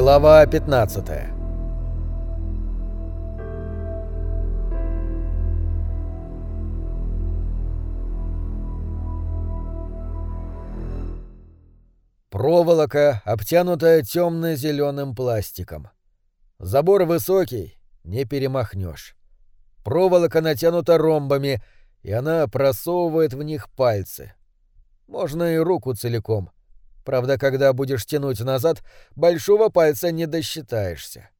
Глава 15 Проволока, обтянутая темно-зеленым пластиком. Забор высокий, не перемахнешь. Проволока натянута ромбами, и она просовывает в них пальцы. Можно и руку целиком. Правда, когда будешь тянуть назад, большого пальца не досчитаешься.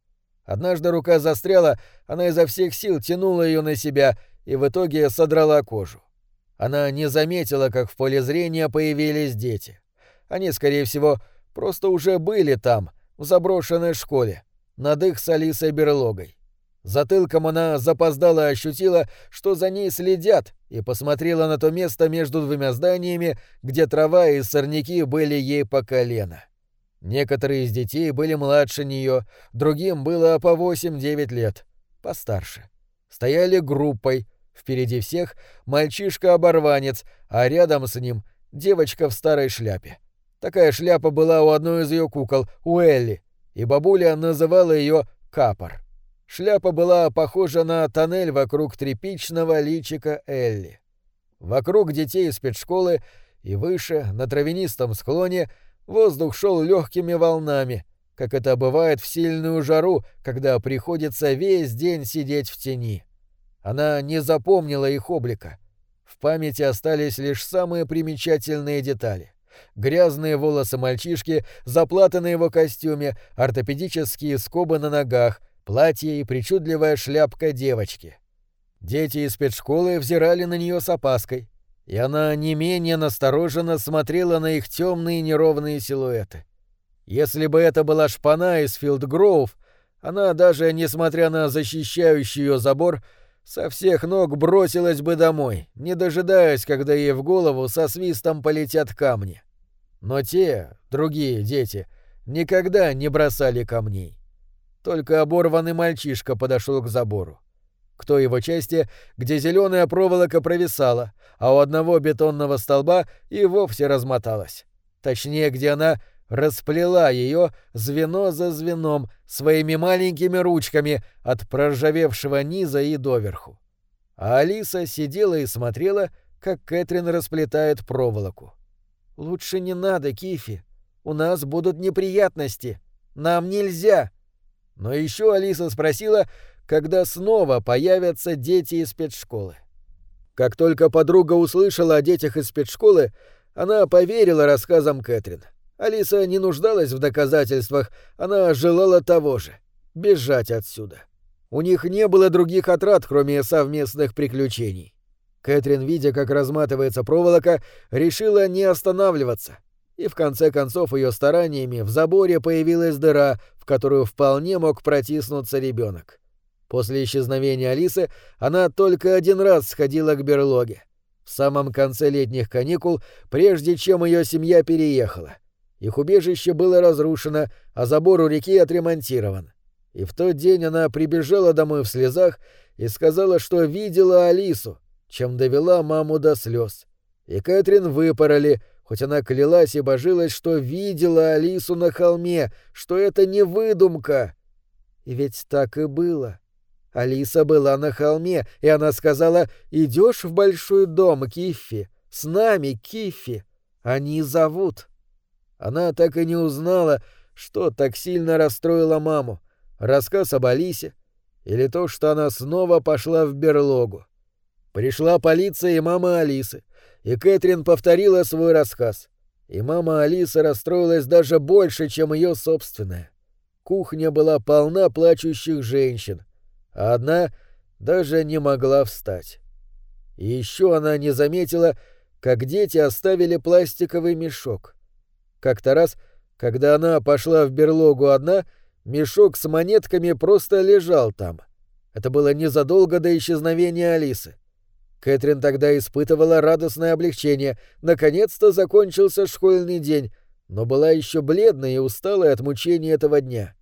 Однажды рука застряла, она изо всех сил тянула ее на себя и в итоге содрала кожу. Она не заметила, как в поле зрения появились дети. Они, скорее всего, просто уже были там, в заброшенной школе, над их с Алисой берлогой. Затылком она запоздала ощутила, что за ней следят, и посмотрела на то место между двумя зданиями, где трава и сорняки были ей по колено. Некоторые из детей были младше нее, другим было по 8-9 лет, постарше. Стояли группой, впереди всех мальчишка-оборванец, а рядом с ним девочка в старой шляпе. Такая шляпа была у одной из ее кукол, у Элли, и бабуля называла ее Капор. Шляпа была похожа на тоннель вокруг тряпичного личика Элли. Вокруг детей из спецшколы и выше, на травянистом склоне, воздух шел легкими волнами, как это бывает в сильную жару, когда приходится весь день сидеть в тени. Она не запомнила их облика. В памяти остались лишь самые примечательные детали — Грязные волосы мальчишки, заплаты на его костюме, ортопедические скобы на ногах, платье и причудливая шляпка девочки. Дети из спецшколы взирали на нее с опаской, и она не менее настороженно смотрела на их темные неровные силуэты. Если бы это была шпана из Филдгроув, она даже, несмотря на защищающий ее забор, со всех ног бросилась бы домой, не дожидаясь, когда ей в голову со свистом полетят камни. Но те, другие дети, никогда не бросали камней. Только оборванный мальчишка подошел к забору. К той его части, где зеленая проволока провисала, а у одного бетонного столба и вовсе размоталась. Точнее, где она расплела ее звено за звеном своими маленькими ручками от проржавевшего низа и доверху. А Алиса сидела и смотрела, как Кэтрин расплетает проволоку. «Лучше не надо, Кифи. У нас будут неприятности. Нам нельзя». Но еще Алиса спросила, когда снова появятся дети из спецшколы. Как только подруга услышала о детях из спецшколы, она поверила рассказам Кэтрин. Алиса не нуждалась в доказательствах, она желала того же — бежать отсюда. У них не было других отрад, кроме совместных приключений. Кэтрин, видя, как разматывается проволока, решила не останавливаться. И в конце концов ее стараниями в заборе появилась дыра, в которую вполне мог протиснуться ребенок. После исчезновения Алисы она только один раз сходила к берлоге. В самом конце летних каникул, прежде чем ее семья переехала. Их убежище было разрушено, а забор у реки отремонтирован. И в тот день она прибежала домой в слезах и сказала, что видела Алису, чем довела маму до слез. И Кэтрин выпороли, хоть она клялась и божилась, что видела Алису на холме, что это не выдумка. И ведь так и было. Алиса была на холме, и она сказала «Идешь в большой дом, Киффи? С нами, Киффи. Они зовут». Она так и не узнала, что так сильно расстроило маму. Рассказ об Алисе или то, что она снова пошла в берлогу. Пришла полиция и мама Алисы, и Кэтрин повторила свой рассказ. И мама Алисы расстроилась даже больше, чем ее собственная. Кухня была полна плачущих женщин, а одна даже не могла встать. И еще она не заметила, как дети оставили пластиковый мешок. Как-то раз, когда она пошла в берлогу одна, мешок с монетками просто лежал там. Это было незадолго до исчезновения Алисы. Кэтрин тогда испытывала радостное облегчение. Наконец-то закончился школьный день, но была еще бледная и усталая от мучений этого дня.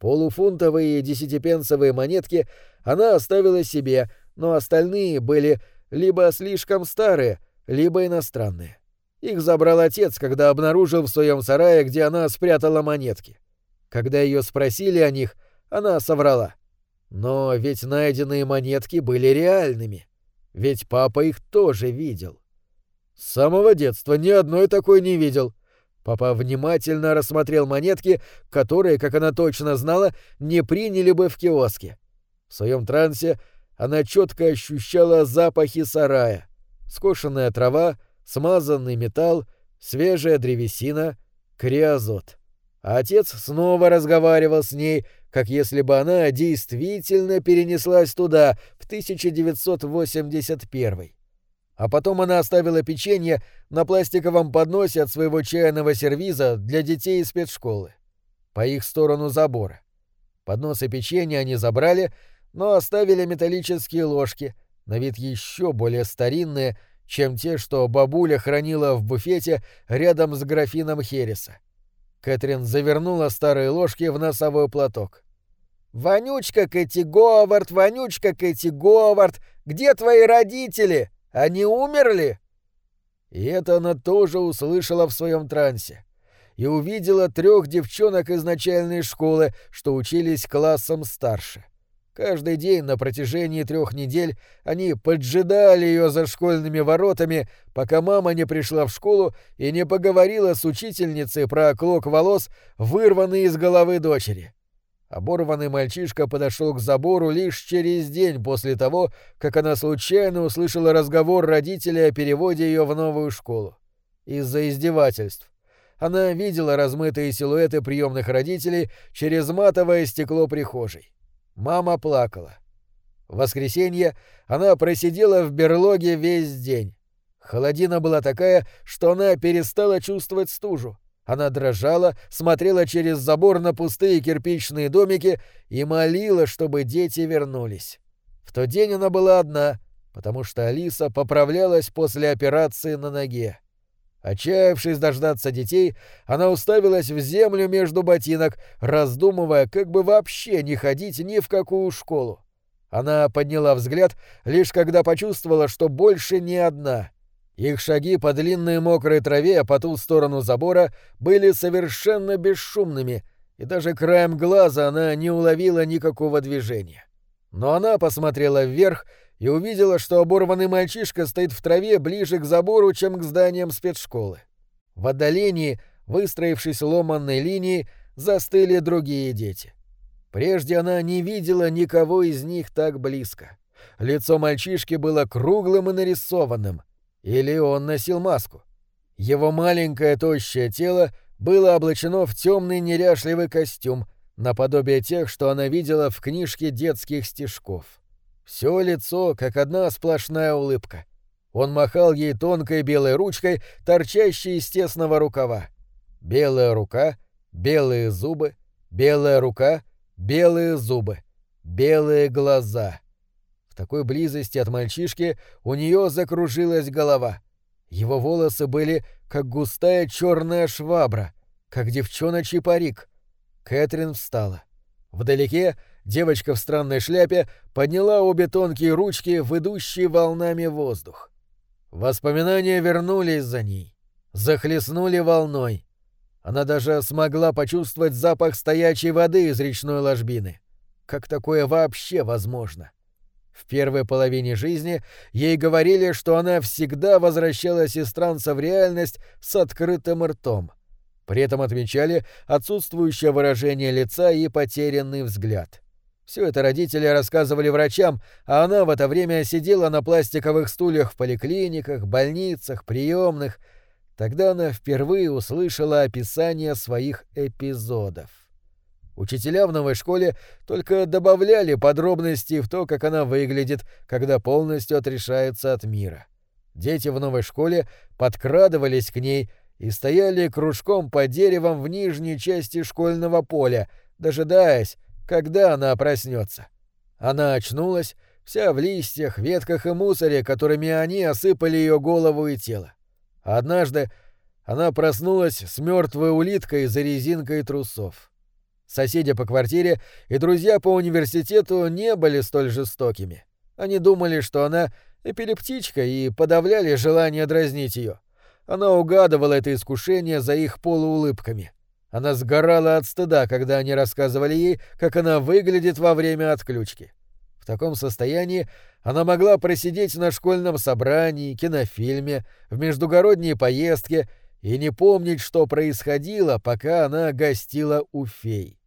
Полуфунтовые и десятипенсовые монетки она оставила себе, но остальные были либо слишком старые, либо иностранные. Их забрал отец, когда обнаружил в своем сарае, где она спрятала монетки. Когда ее спросили о них, она соврала. Но ведь найденные монетки были реальными. Ведь папа их тоже видел. С самого детства ни одной такой не видел. Папа внимательно рассмотрел монетки, которые, как она точно знала, не приняли бы в киоске. В своем трансе она четко ощущала запахи сарая. Скошенная трава, смазанный металл, свежая древесина, криозот. А отец снова разговаривал с ней, как если бы она действительно перенеслась туда, в 1981 А потом она оставила печенье на пластиковом подносе от своего чайного сервиза для детей из спецшколы. По их сторону забора. Подносы печенья они забрали, но оставили металлические ложки, на вид еще более старинные, чем те, что бабуля хранила в буфете рядом с графином Хереса. Кэтрин завернула старые ложки в носовой платок. «Вонючка Кэти Говард, вонючка Кэти Говард, где твои родители? Они умерли?» И это она тоже услышала в своем трансе. И увидела трех девчонок из начальной школы, что учились классом старше. Каждый день на протяжении трех недель они поджидали ее за школьными воротами, пока мама не пришла в школу и не поговорила с учительницей про клок волос, вырванный из головы дочери. Оборванный мальчишка подошел к забору лишь через день после того, как она случайно услышала разговор родителей о переводе ее в новую школу. Из-за издевательств. Она видела размытые силуэты приемных родителей через матовое стекло прихожей. Мама плакала. В воскресенье она просидела в берлоге весь день. Холодина была такая, что она перестала чувствовать стужу. Она дрожала, смотрела через забор на пустые кирпичные домики и молила, чтобы дети вернулись. В тот день она была одна, потому что Алиса поправлялась после операции на ноге. Отчаявшись дождаться детей, она уставилась в землю между ботинок, раздумывая, как бы вообще не ходить ни в какую школу. Она подняла взгляд, лишь когда почувствовала, что больше не одна — их шаги по длинной мокрой траве по ту сторону забора были совершенно бесшумными, и даже краем глаза она не уловила никакого движения. Но она посмотрела вверх и увидела, что оборванный мальчишка стоит в траве ближе к забору, чем к зданиям спецшколы. В отдалении, выстроившись ломанной линией, застыли другие дети. Прежде она не видела никого из них так близко. Лицо мальчишки было круглым и нарисованным — или он носил маску? Его маленькое тощее тело было облачено в темный неряшливый костюм, наподобие тех, что она видела в книжке детских стишков. Все лицо, как одна сплошная улыбка. Он махал ей тонкой белой ручкой, торчащей из тесного рукава. Белая рука, белые зубы, белая рука, белые зубы, белые глаза — такой близости от мальчишки у нее закружилась голова. Его волосы были как густая черная швабра, как девчоночий парик. Кэтрин встала. Вдалеке девочка в странной шляпе подняла обе тонкие ручки в волнами воздух. Воспоминания вернулись за ней, захлестнули волной. Она даже смогла почувствовать запах стоячей воды из речной ложбины. Как такое вообще возможно? В первой половине жизни ей говорили, что она всегда возвращалась из транса в реальность с открытым ртом. При этом отмечали отсутствующее выражение лица и потерянный взгляд. Все это родители рассказывали врачам, а она в это время сидела на пластиковых стульях в поликлиниках, больницах, приемных. Тогда она впервые услышала описание своих эпизодов. Учителя в новой школе только добавляли подробности в то, как она выглядит, когда полностью отрешается от мира. Дети в новой школе подкрадывались к ней и стояли кружком по деревам в нижней части школьного поля, дожидаясь, когда она проснется. Она очнулась, вся в листьях, ветках и мусоре, которыми они осыпали ее голову и тело. Однажды она проснулась с мертвой улиткой за резинкой трусов. Соседи по квартире и друзья по университету не были столь жестокими. Они думали, что она эпилептичка и подавляли желание дразнить ее. Она угадывала это искушение за их полуулыбками. Она сгорала от стыда, когда они рассказывали ей, как она выглядит во время отключки. В таком состоянии она могла просидеть на школьном собрании, кинофильме, в междугородней поездке и не помнить, что происходило, пока она гостила у фей.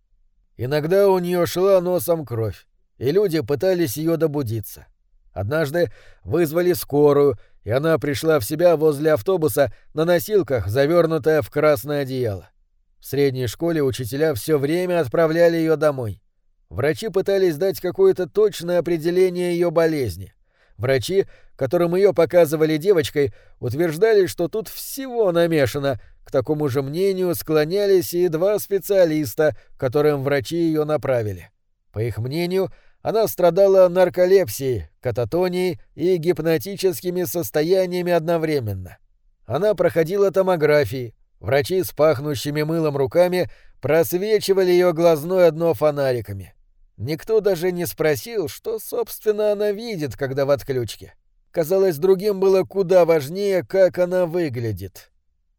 Иногда у нее шла носом кровь, и люди пытались ее добудиться. Однажды вызвали скорую, и она пришла в себя возле автобуса на носилках, завернутая в красное одеяло. В средней школе учителя все время отправляли ее домой. Врачи пытались дать какое-то точное определение ее болезни. Врачи, которым ее показывали девочкой, утверждали, что тут всего намешано. К такому же мнению склонялись и два специалиста, которым врачи ее направили. По их мнению, она страдала нарколепсией, кататонией и гипнотическими состояниями одновременно. Она проходила томографии. Врачи с пахнущими мылом руками просвечивали ее глазное дно фонариками. Никто даже не спросил, что, собственно, она видит, когда в отключке. Казалось, другим было куда важнее, как она выглядит.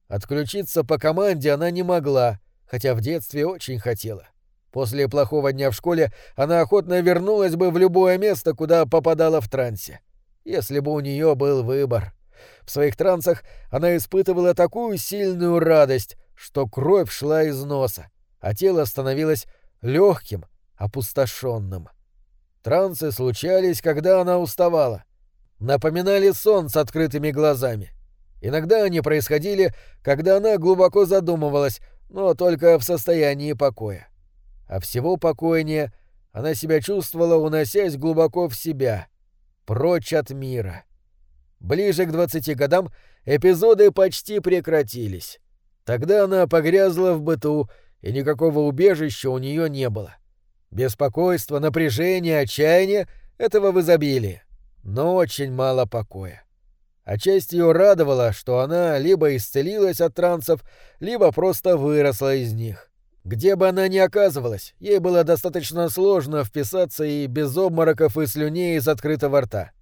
Отключиться по команде она не могла, хотя в детстве очень хотела. После плохого дня в школе она охотно вернулась бы в любое место, куда попадала в трансе. Если бы у нее был выбор. В своих трансах она испытывала такую сильную радость, что кровь шла из носа, а тело становилось легким, опустошенным. Трансы случались, когда она уставала. Напоминали сон с открытыми глазами. Иногда они происходили, когда она глубоко задумывалась, но только в состоянии покоя а всего покойнее она себя чувствовала, уносясь глубоко в себя, прочь от мира. Ближе к двадцати годам эпизоды почти прекратились. Тогда она погрязла в быту, и никакого убежища у нее не было. Беспокойство, напряжение, отчаяние — этого в изобилии, но очень мало покоя. Часть ее радовала, что она либо исцелилась от трансов, либо просто выросла из них. Где бы она ни оказывалась, ей было достаточно сложно вписаться и без обмороков и слюней из открытого рта.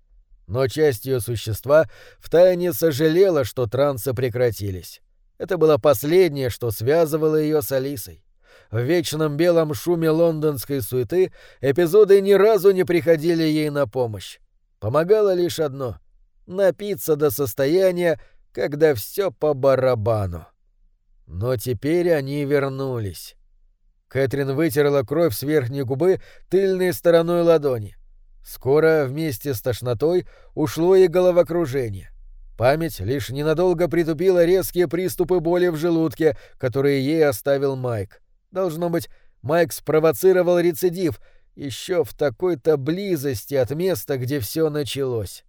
Но часть ее существа втайне сожалела, что трансы прекратились. Это было последнее, что связывало ее с Алисой. В вечном белом шуме лондонской суеты эпизоды ни разу не приходили ей на помощь. Помогало лишь одно — напиться до состояния, когда все по барабану. Но теперь они вернулись. Кэтрин вытерла кровь с верхней губы тыльной стороной ладони. Скоро вместе с тошнотой ушло и головокружение. Память лишь ненадолго притупила резкие приступы боли в желудке, которые ей оставил Майк. Должно быть, Майк спровоцировал рецидив еще в такой-то близости от места, где все началось.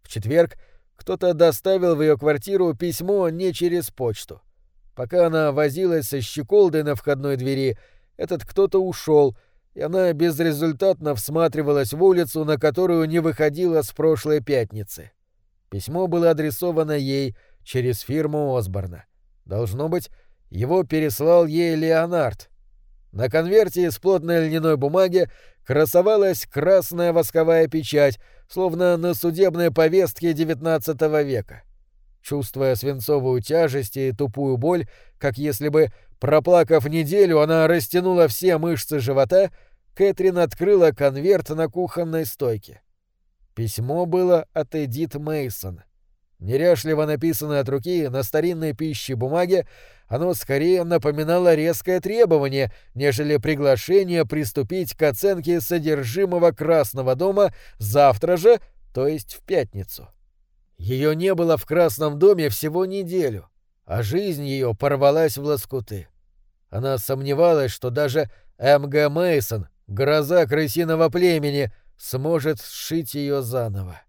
В четверг кто-то доставил в ее квартиру письмо не через почту. Пока она возилась со щеколдой на входной двери, этот кто-то ушел, и она безрезультатно всматривалась в улицу, на которую не выходила с прошлой пятницы. Письмо было адресовано ей через фирму Осборна. Должно быть, его переслал ей Леонард. На конверте из плотной льняной бумаги красовалась красная восковая печать, словно на судебной повестке XIX века. Чувствуя свинцовую тяжесть и тупую боль, как если бы, проплакав неделю, она растянула все мышцы живота, Кэтрин открыла конверт на кухонной стойке. Письмо было от Эдит Мейсон. Неряшливо написанное от руки на старинной пище бумаге, оно скорее напоминало резкое требование, нежели приглашение приступить к оценке содержимого Красного дома завтра же, то есть в пятницу. Ее не было в Красном доме всего неделю, а жизнь ее порвалась в лоскуты. Она сомневалась, что даже М.Г. Мейсон, гроза крысиного племени, сможет сшить ее заново.